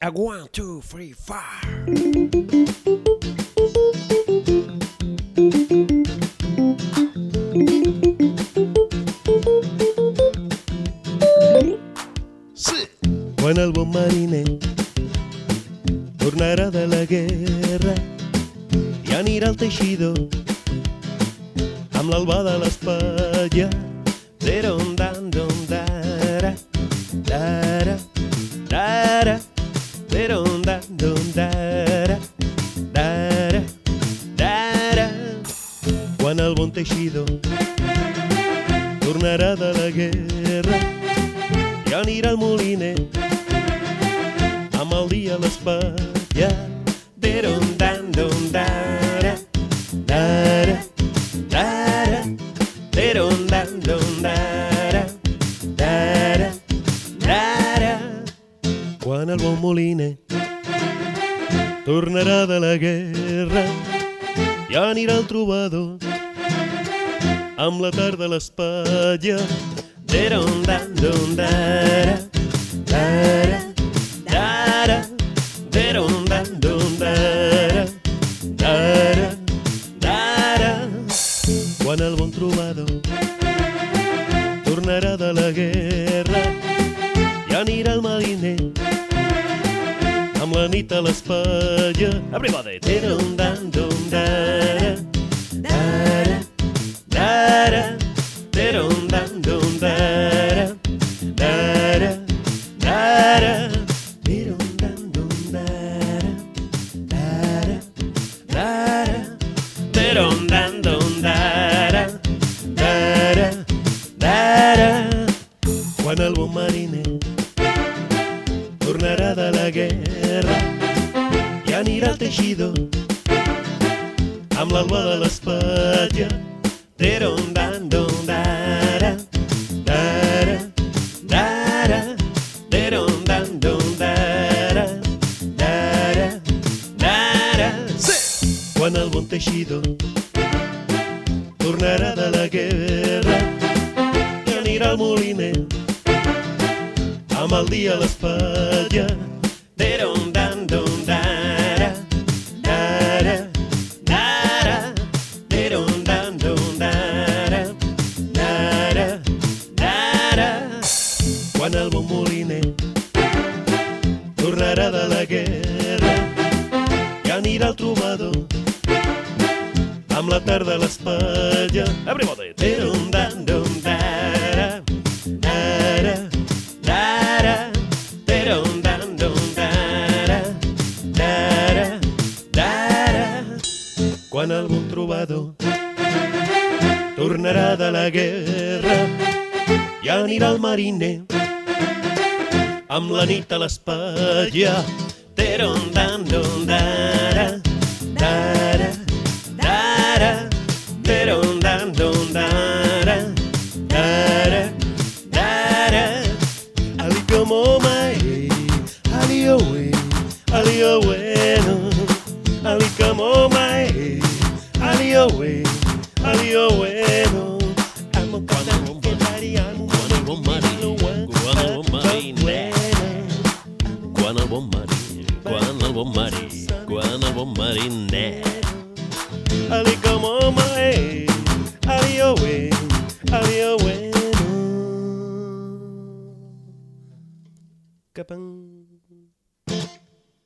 A one, two, three, four. Sí. Quan el bon mariner tornarà de la guerra. I anirà al teixidor amb l'alba de l'espatlla. Deron dan don dara dara quan el bon teixidor tornarà de la guerra i anirà al moliner amb el dia a l'espatlla. Deron dan dara dara dara dara dara dara quan el bon moliner tornarà de la guerra i anirà al trobador amb la tarda a l'espatlla. Deron dan don dara dara dara Deron dan don dara dara dara quan el bon trobador tornarà de la guerra i anirà al mariner. Amb la nit a l'espatlla. Everybody. Deron dan don dara la guerra i anirà al teixidor amb l'alba de l'espatlla. Deron dan don dara dara dara. Deron dan don dara dara dara. Sí. quan el bon teixidor tornarà de la guerra i anirà al moliner amb el dia a l'espatlla guerra i anirà al trobador amb la tarda a l'espatlla. Everybody dara quan el bon trobador tornarà de la guerra i anirà al mariner amb la nit a l'espatlla Deron quan el bon mariner, quan el bon mariner. Ali como mae, ali oe, ali bueno. Capang.